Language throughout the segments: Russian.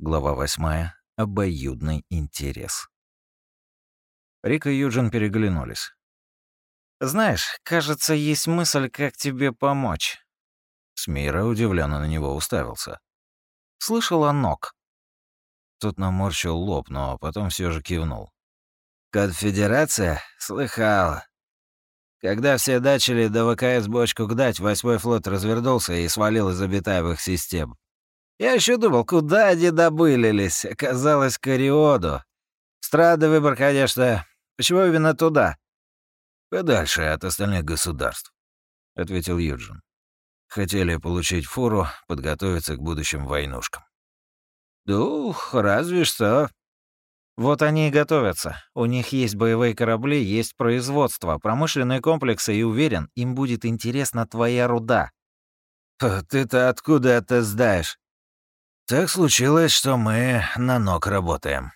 Глава восьмая. Обоюдный интерес. Рик и Юджин переглянулись. «Знаешь, кажется, есть мысль, как тебе помочь». Смира удивленно на него уставился. «Слышал о ног?» Тут наморщил лоб, но потом все же кивнул. «Конфедерация? Слыхал. Когда все дачили до ВКС бочку гдать, восьмой флот развернулся и свалил из обитаемых систем. Я еще думал, куда они добылились. Оказалось, к Ориоду. Странный выбор, конечно. Почему именно туда? Подальше от остальных государств, ответил Юджин. Хотели получить фору, подготовиться к будущим войнушкам. Дух, разве что. Вот они и готовятся. У них есть боевые корабли, есть производство, промышленные комплексы, и уверен, им будет интересна твоя руда. Ты-то откуда это знаешь? Так случилось, что мы на ног работаем.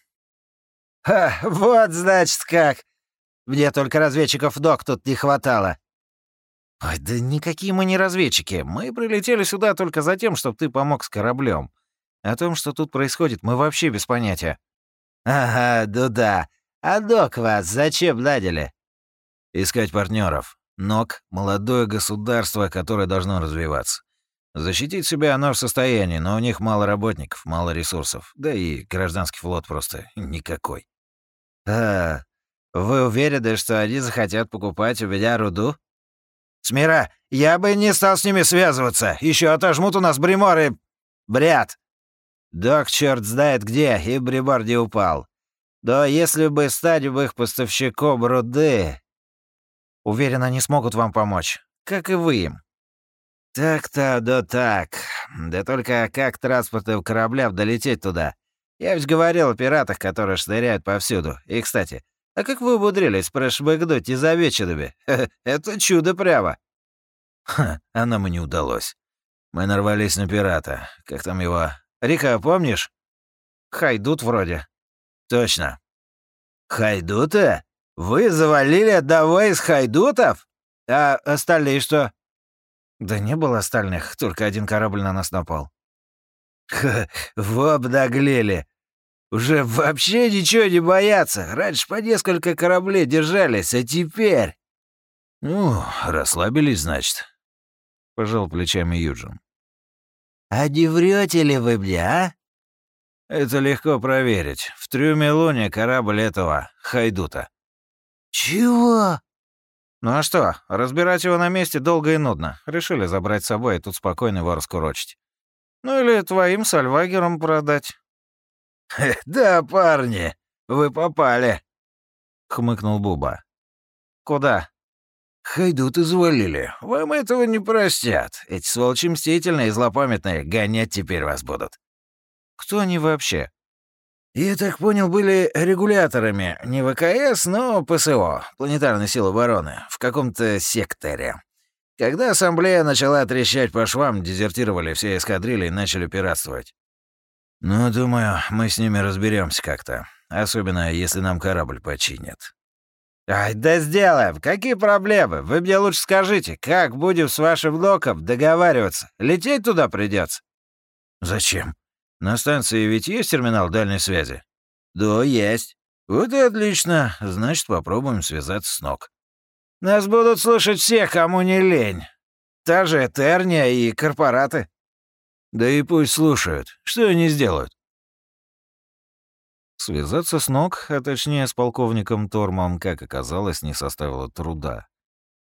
«Ха, вот, значит, как! Мне только разведчиков док тут не хватало». «Ой, да никакие мы не разведчики. Мы прилетели сюда только за тем, чтобы ты помог с кораблем. О том, что тут происходит, мы вообще без понятия». «Ага, ну да. А док вас зачем наняли?» «Искать партнеров. НОК — молодое государство, которое должно развиваться. Защитить себя оно в состоянии, но у них мало работников, мало ресурсов. Да и гражданский флот просто никакой. А, вы уверены, что они захотят покупать у меня руду? Смира, я бы не стал с ними связываться. Еще отожмут у нас бриморы. Брят. Док черт знает где, и бримор не упал. Да если бы стать бы их поставщиком руды... Уверен, они смогут вам помочь. Как и вы им. «Так-то, да так. Да только как транспортным кораблям долететь туда? Я ведь говорил о пиратах, которые шныряют повсюду. И, кстати, а как вы умудрились прошмыгнуть незамеченными? Это чудо прямо!» «Ха, а нам и не удалось. Мы нарвались на пирата. Как там его? Рика, помнишь?» «Хайдут вроде». «Точно». «Хайдута? Вы завалили одного из хайдутов? А остальные что?» Да не было остальных, только один корабль на нас напал. Ха, вы обнаглели. Уже вообще ничего не боятся. Раньше по несколько кораблей держались, а теперь... Ну, расслабились, значит. Пожал плечами Юджин. А не врете ли вы мне, а? Это легко проверить. В трюме Луни корабль этого, Хайдута. Чего? Ну а что, разбирать его на месте долго и нудно. Решили забрать с собой и тут спокойно его раскурочить. Ну или твоим сальвагерам продать. «Да, парни, вы попали», — хмыкнул Буба. «Куда?» «Хайдут извалили. Вам этого не простят. Эти сволочи мстительные и злопамятные гонять теперь вас будут». «Кто они вообще?» Я так понял, были регуляторами, не ВКС, но ПСО, планетарной силы обороны, в каком-то секторе. Когда ассамблея начала трещать по швам, дезертировали все эскадрильи и начали пиратствовать. Ну, думаю, мы с ними разберемся как-то. Особенно, если нам корабль починят. Ай, да сделаем. Какие проблемы? Вы мне лучше скажите, как будем с вашим доком договариваться? Лететь туда придется. Зачем? На станции ведь есть терминал дальней связи? Да, есть. Вот и отлично. Значит, попробуем связаться с ног. Нас будут слушать все, кому не лень. Та же Этерния и корпораты. Да и пусть слушают. Что они сделают? Связаться с ног, а точнее с полковником Тормом, как оказалось, не составило труда.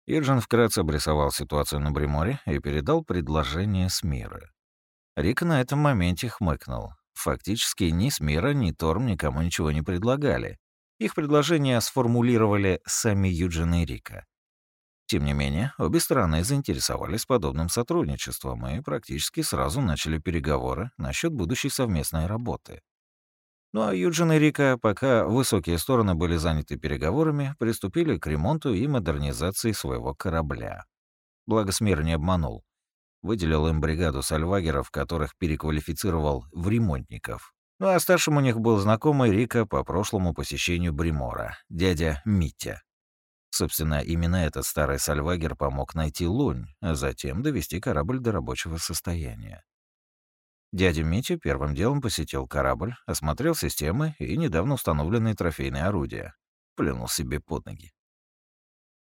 Иржин вкратце обрисовал ситуацию на Бриморе и передал предложение с мира. Рик на этом моменте хмыкнул. Фактически ни Смира, ни Торм никому ничего не предлагали. Их предложения сформулировали сами Юджин и Рика. Тем не менее, обе стороны заинтересовались подобным сотрудничеством и практически сразу начали переговоры насчет будущей совместной работы. Ну а Юджин и Рика, пока высокие стороны были заняты переговорами, приступили к ремонту и модернизации своего корабля. Благо Смир не обманул выделил им бригаду сальвагеров, которых переквалифицировал в ремонтников. Ну а старшим у них был знакомый Рика по прошлому посещению Бримора, дядя Митя. Собственно, именно этот старый сальвагер помог найти Лунь, а затем довести корабль до рабочего состояния. Дядя Митя первым делом посетил корабль, осмотрел системы и недавно установленные трофейные орудия. Плюнул себе под ноги.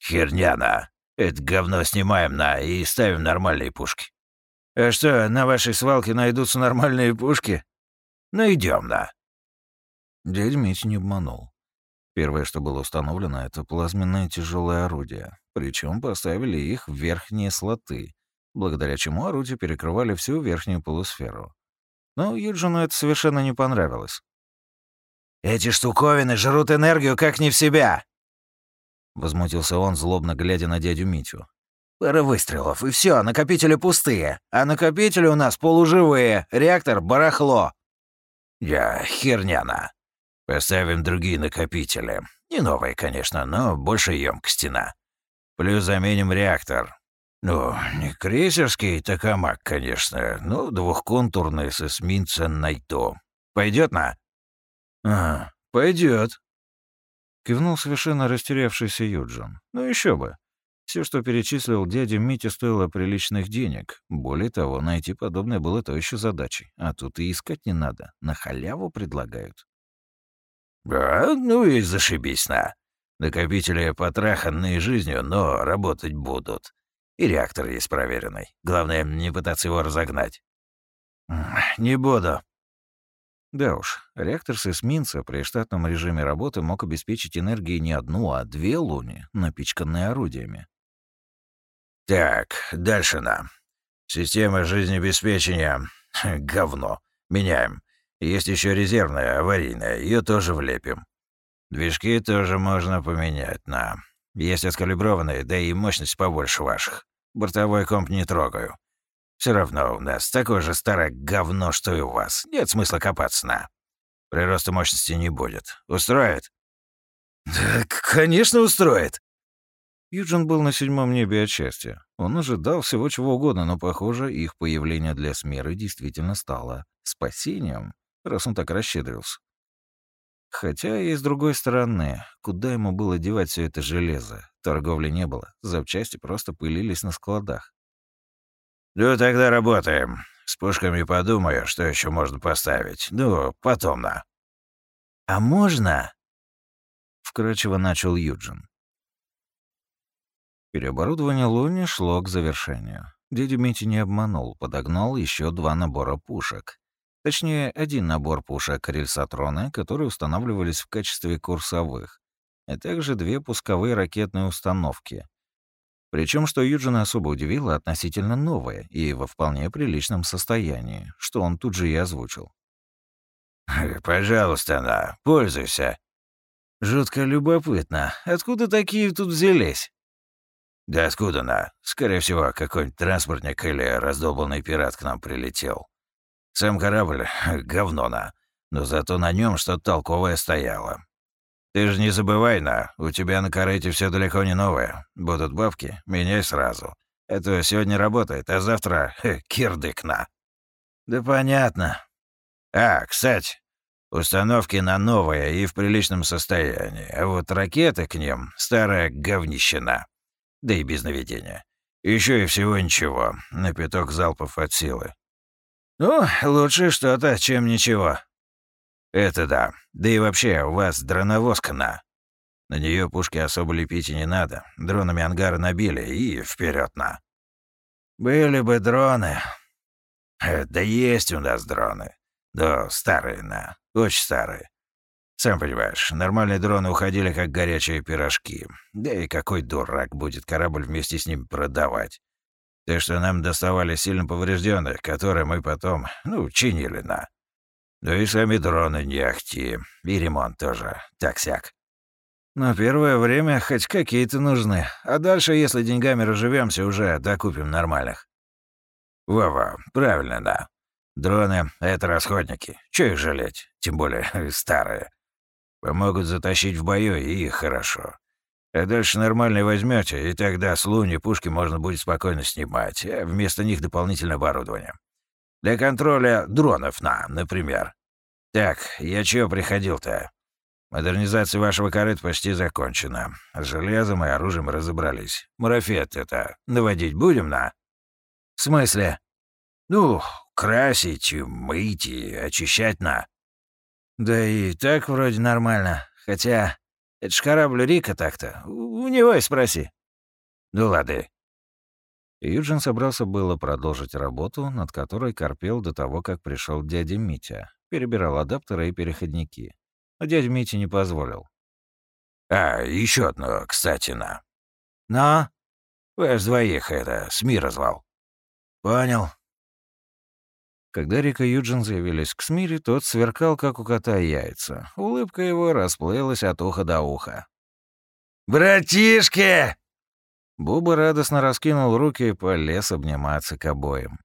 «Херня на! Это говно снимаем на и ставим нормальные пушки». «А что, на вашей свалке найдутся нормальные пушки?» «Ну идем на». Дядя Митя не обманул. Первое, что было установлено, это плазменное тяжелое орудие. Причем поставили их в верхние слоты, благодаря чему орудия перекрывали всю верхнюю полусферу. Но Юджину это совершенно не понравилось. «Эти штуковины жрут энергию как не в себя!» Возмутился он, злобно глядя на дядю Митю. «Пара выстрелов, и все, накопители пустые. А накопители у нас полуживые, реактор — барахло». «Я херняна. Поставим другие накопители. Не новые, конечно, но больше емкости на. Плюс заменим реактор. Ну, не крейсерский токамак, конечно, но двухконтурный с эсминца Найто. Пойдет на? А, пойдет. Кивнул совершенно растерявшийся Юджин. Ну еще бы. Все, что перечислил дядя Митя, стоило приличных денег. Более того, найти подобное было то еще задачей. А тут и искать не надо. На халяву предлагают. «А, ну и зашибись на. Накопители потраханные жизнью, но работать будут. И реактор есть проверенный. Главное, не пытаться его разогнать». «Не буду». Да уж, реактор с эсминца при штатном режиме работы мог обеспечить энергией не одну, а две луни, напичканные орудиями. «Так, дальше нам. Система жизнеобеспечения — говно. Меняем. Есть еще резервная, аварийная, ее тоже влепим. Движки тоже можно поменять на... Есть откалиброванные, да и мощность побольше ваших. Бортовой комп не трогаю. Все равно у нас такое же старое говно, что и у вас. Нет смысла копаться на. Прироста мощности не будет. Устроит? Да, конечно, устроит. Юджин был на седьмом небе от счастья. Он ожидал всего чего угодно, но, похоже, их появление для Смеры действительно стало спасением, раз он так расщедрился. Хотя и с другой стороны, куда ему было девать все это железо? Торговли не было, запчасти просто пылились на складах. «Ну, тогда работаем. С пушками подумаю, что еще можно поставить. Ну, потом на». «А можно?» — вкрадчиво начал Юджин. Переоборудование Луни шло к завершению. Дядя Митя не обманул, подогнал еще два набора пушек. Точнее, один набор пушек рельсотрона, которые устанавливались в качестве курсовых, а также две пусковые ракетные установки. Причем, что Юджина особо удивило, относительно новые и во вполне приличном состоянии, что он тут же и озвучил. «Пожалуйста, на, пользуйся». «Жутко любопытно. Откуда такие тут взялись?» «Да откуда на? Скорее всего, какой-нибудь транспортник или раздолбанный пират к нам прилетел. Сам корабль — говно на, но зато на нем что-то толковое стояло. Ты же не забывай, на, у тебя на корыте все далеко не новое. Будут бабки, меняй сразу. Это сегодня работает, а завтра — кирдык на. Да понятно. А, кстати, установки на новое и в приличном состоянии, а вот ракеты к ним — старая говнищина. Да и без наведения. Еще и всего ничего, на пяток залпов от силы. «Ну, лучше что-то, чем ничего». «Это да. Да и вообще, у вас дроновозка на. На нее пушки особо лепить и не надо. Дронами ангары набили и вперед на». «Были бы дроны». Э, «Да есть у нас дроны. Да, старые на. Очень старые. Сам понимаешь, нормальные дроны уходили как горячие пирожки. Да и какой дурак будет корабль вместе с ним продавать? Так что нам доставали сильно поврежденных, которые мы потом, ну, чинили на. Ну и сами дроны не ахти. И ремонт тоже. Так-сяк. Но первое время хоть какие-то нужны. А дальше, если деньгами разживемся, уже докупим нормальных. Во-во, правильно, да. Дроны — это расходники. Чё их жалеть? Тем более старые. Помогут затащить в бою, и хорошо. А дальше нормальные возьмете, и тогда с Луни пушки можно будет спокойно снимать, а вместо них дополнительное оборудование. Для контроля дронов на, например. Так, я чего приходил-то? Модернизация вашего корыта почти закончена. С железом и оружием разобрались. Марафет это наводить будем на? В смысле? Ну, красить, мыть и очищать на. Да и так вроде нормально. Хотя, это ж корабль Рика так-то. У него и спроси. Ну ладно. Юджин собрался было продолжить работу, над которой корпел до того, как пришел дядя Митя. Перебирал адаптеры и переходники. Но дядя Митя не позволил. А, еще одно, кстати, на. Но? Ваш двоих это, с мира звал. Понял. Когда Рика и Юджин заявились к Смире, тот сверкал, как у кота яйца. Улыбка его расплылась от уха до уха. «Братишки!» Буба радостно раскинул руки и полез обниматься к обоим.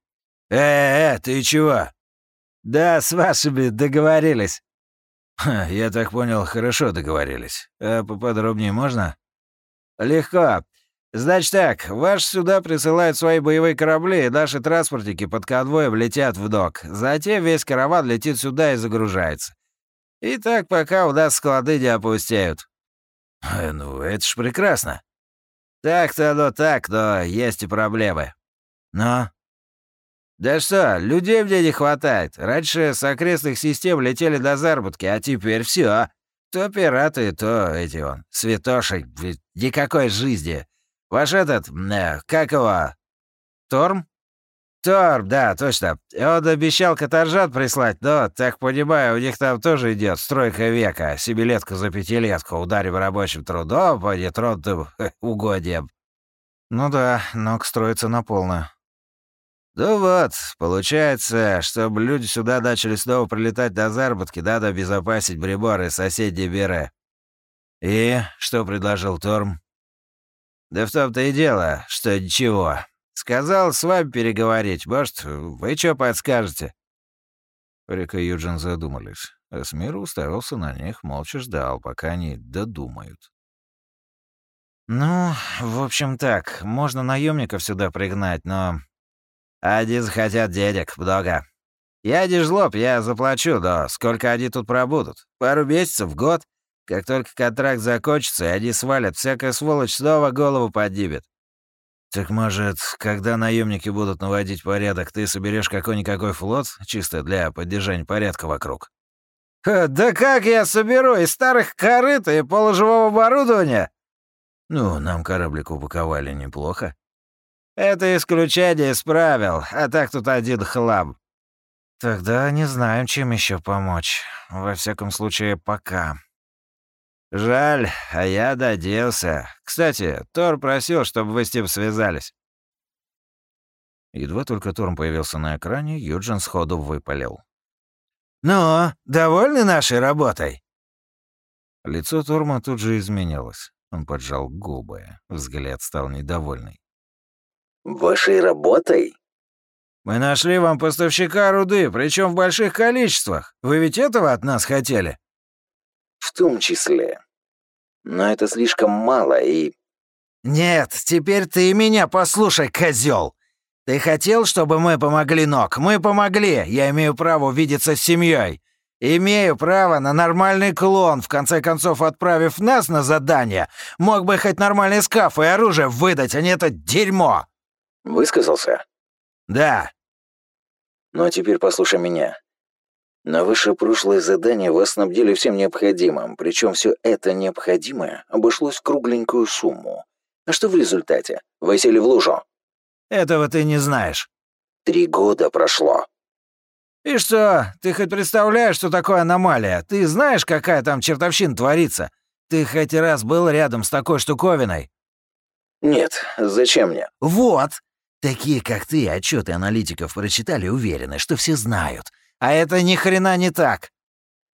«Э-э, ты чего?» «Да, с вашими договорились». Ха, «Я так понял, хорошо договорились. А поподробнее можно?» «Легко. Значит так, ваш сюда присылают свои боевые корабли, и наши транспортники под конвоем летят в док. Затем весь караван летит сюда и загружается. И так пока у нас склады не опустеют». Э, «Ну, это ж прекрасно. Так-то оно так, но есть и проблемы. Но? Да что, людей мне не хватает. Раньше с окрестных систем летели до заработки, а теперь все. То пираты, то эти он, святоши, никакой жизни. Ваш этот, э, как его, Торм? Торм, да, точно. Он обещал каторжат прислать, но, так понимаю, у них там тоже идет стройка века, семилетка за пятилетку, ударив рабочим трудом по нетронутым угодьям. Ну да, ног строится на полную. Ну вот, получается, чтобы люди сюда начали снова прилетать до заработки, надо обезопасить приборы соседней Бере. И что предложил Торм? Да в том-то и дело, что ничего. Сказал с вами переговорить. Может, вы что подскажете?» Рика и Юджин задумались. Эсмир уставился на них, молча ждал, пока они додумают. «Ну, в общем так, можно наемников сюда пригнать, но... Они захотят денег, много. Я не жлоб, я заплачу, но сколько они тут пробудут? Пару месяцев, год? Как только контракт закончится, они свалят, всякая сволочь снова голову поднимет. «Так, может, когда наемники будут наводить порядок, ты соберешь какой-никакой флот, чисто для поддержания порядка вокруг?» «Да как я соберу? Из старых корыт и полуживого оборудования?» «Ну, нам кораблик упаковали неплохо». «Это исключение из правил, а так тут один хлам». «Тогда не знаем, чем еще помочь. Во всяком случае, пока», «Жаль, а я доделся. Кстати, Тор просил, чтобы вы с ним связались». Едва только Торм появился на экране, Юджин сходу выпалил. «Ну, довольны нашей работой?» Лицо Торма тут же изменилось. Он поджал губы. Взгляд стал недовольный. «Вашей работой?» «Мы нашли вам поставщика руды, причем в больших количествах. Вы ведь этого от нас хотели?» «В том числе но это слишком мало и...» «Нет, теперь ты меня послушай, козел. Ты хотел, чтобы мы помогли Ног? Мы помогли. Я имею право увидеться с семьей. Имею право на нормальный клон, в конце концов, отправив нас на задание. Мог бы хоть нормальный скаф и оружие выдать, а не это дерьмо!» «Высказался?» «Да». «Ну а теперь послушай меня. На ваше прошлое задание вас снабдили всем необходимым, причем все это необходимое обошлось в кругленькую сумму. А что в результате? Вы сели в лужу. Этого ты не знаешь. Три года прошло. И что, ты хоть представляешь, что такое аномалия? Ты знаешь, какая там чертовщина творится? Ты хоть раз был рядом с такой штуковиной? Нет, зачем мне? Вот! Такие, как ты, отчеты аналитиков прочитали уверены, что все знают. А это ни хрена не так.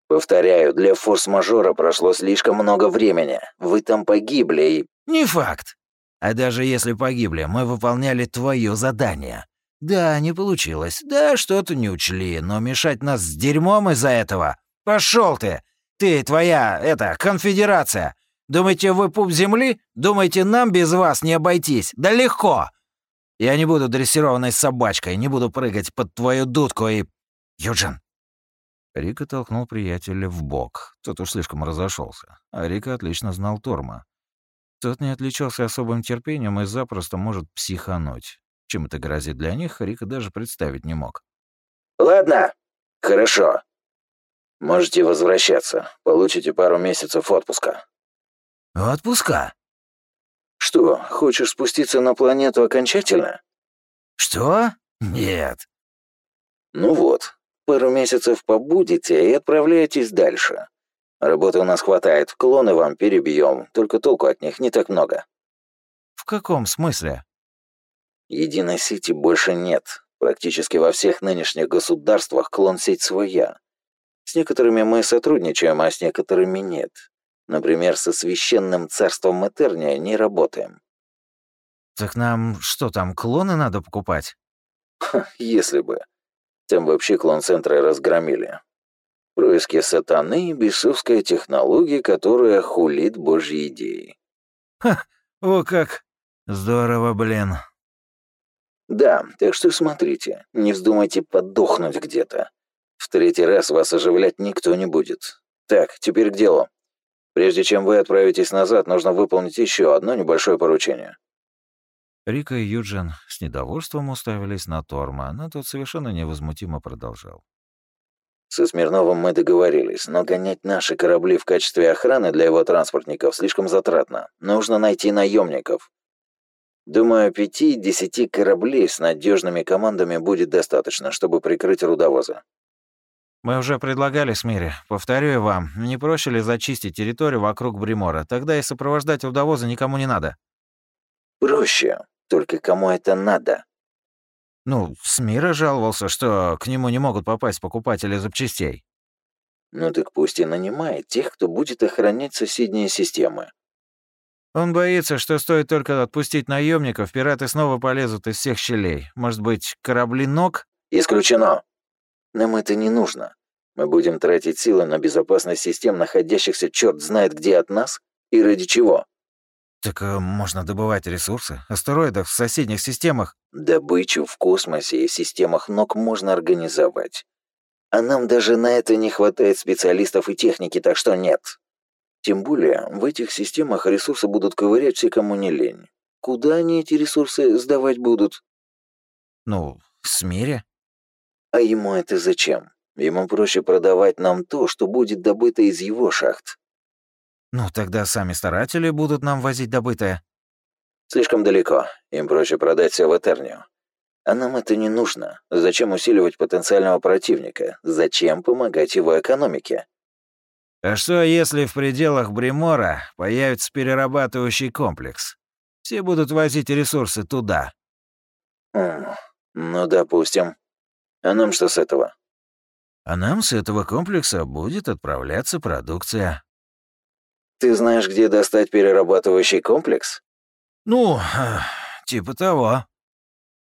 Повторяю, для форс-мажора прошло слишком много времени. Вы там погибли и... Не факт. А даже если погибли, мы выполняли твое задание. Да, не получилось. Да, что-то не учли, но мешать нас с дерьмом из-за этого. Пошел ты! Ты, твоя, это, конфедерация. Думаете, вы пуп земли? Думаете, нам без вас не обойтись? Да легко! Я не буду дрессированной собачкой, не буду прыгать под твою дудку и «Юджин!» Рика толкнул приятеля в бок. Тот уж слишком разошелся. А Рика отлично знал Торма. Тот не отличался особым терпением и запросто может психануть. Чем это грозит для них, Рика даже представить не мог. «Ладно, хорошо. Можете возвращаться. Получите пару месяцев отпуска». «Отпуска?» «Что, хочешь спуститься на планету окончательно?» «Что? Нет». «Ну вот, пару месяцев побудете и отправляйтесь дальше. Работы у нас хватает, клоны вам перебьем, только толку от них не так много». «В каком смысле?» Единой сети больше нет. Практически во всех нынешних государствах клон-сеть своя. С некоторыми мы сотрудничаем, а с некоторыми нет. Например, со священным царством Этерния не работаем. Так нам что там, клоны надо покупать? Ха, если бы. Там вообще клон-центры разгромили. Происки сатаны и бесовская технология, которая хулит божьи идеи. Ха, о как! Здорово, блин. Да, так что смотрите, не вздумайте подохнуть где-то. В третий раз вас оживлять никто не будет. Так, теперь к делу. Прежде чем вы отправитесь назад, нужно выполнить еще одно небольшое поручение. Рика и Юджин с недовольством уставились на Торма, но тот совершенно невозмутимо продолжал. Со Смирновым мы договорились, но гонять наши корабли в качестве охраны для его транспортников слишком затратно. Нужно найти наемников. Думаю, пяти-десяти кораблей с надежными командами будет достаточно, чтобы прикрыть рудовозы. Мы уже предлагали Смире. Повторю вам, не проще ли зачистить территорию вокруг Бримора? Тогда и сопровождать рудовозы никому не надо. Проще. Только кому это надо? Ну, Смира жаловался, что к нему не могут попасть покупатели запчастей. Ну так пусть и нанимает тех, кто будет охранять соседние системы. Он боится, что стоит только отпустить наемников, пираты снова полезут из всех щелей. Может быть, корабли ног? Исключено. Нам это не нужно. Мы будем тратить силы на безопасность систем, находящихся черт знает где от нас, и ради чего. Так э, можно добывать ресурсы, астероидов в соседних системах. Добычу в космосе и системах ног можно организовать. А нам даже на это не хватает специалистов и техники, так что нет. Тем более, в этих системах ресурсы будут ковырять все, кому не лень. Куда они эти ресурсы сдавать будут? Ну, в Смире. А ему это зачем? Ему проще продавать нам то, что будет добыто из его шахт. Ну, тогда сами старатели будут нам возить добытое. Слишком далеко. Им проще продать все в Этернию. А нам это не нужно. Зачем усиливать потенциального противника? Зачем помогать его экономике? А что, если в пределах Бримора появится перерабатывающий комплекс? Все будут возить ресурсы туда. Хм, ну, допустим. А нам что с этого? А нам с этого комплекса будет отправляться продукция. Ты знаешь, где достать перерабатывающий комплекс? Ну, типа того.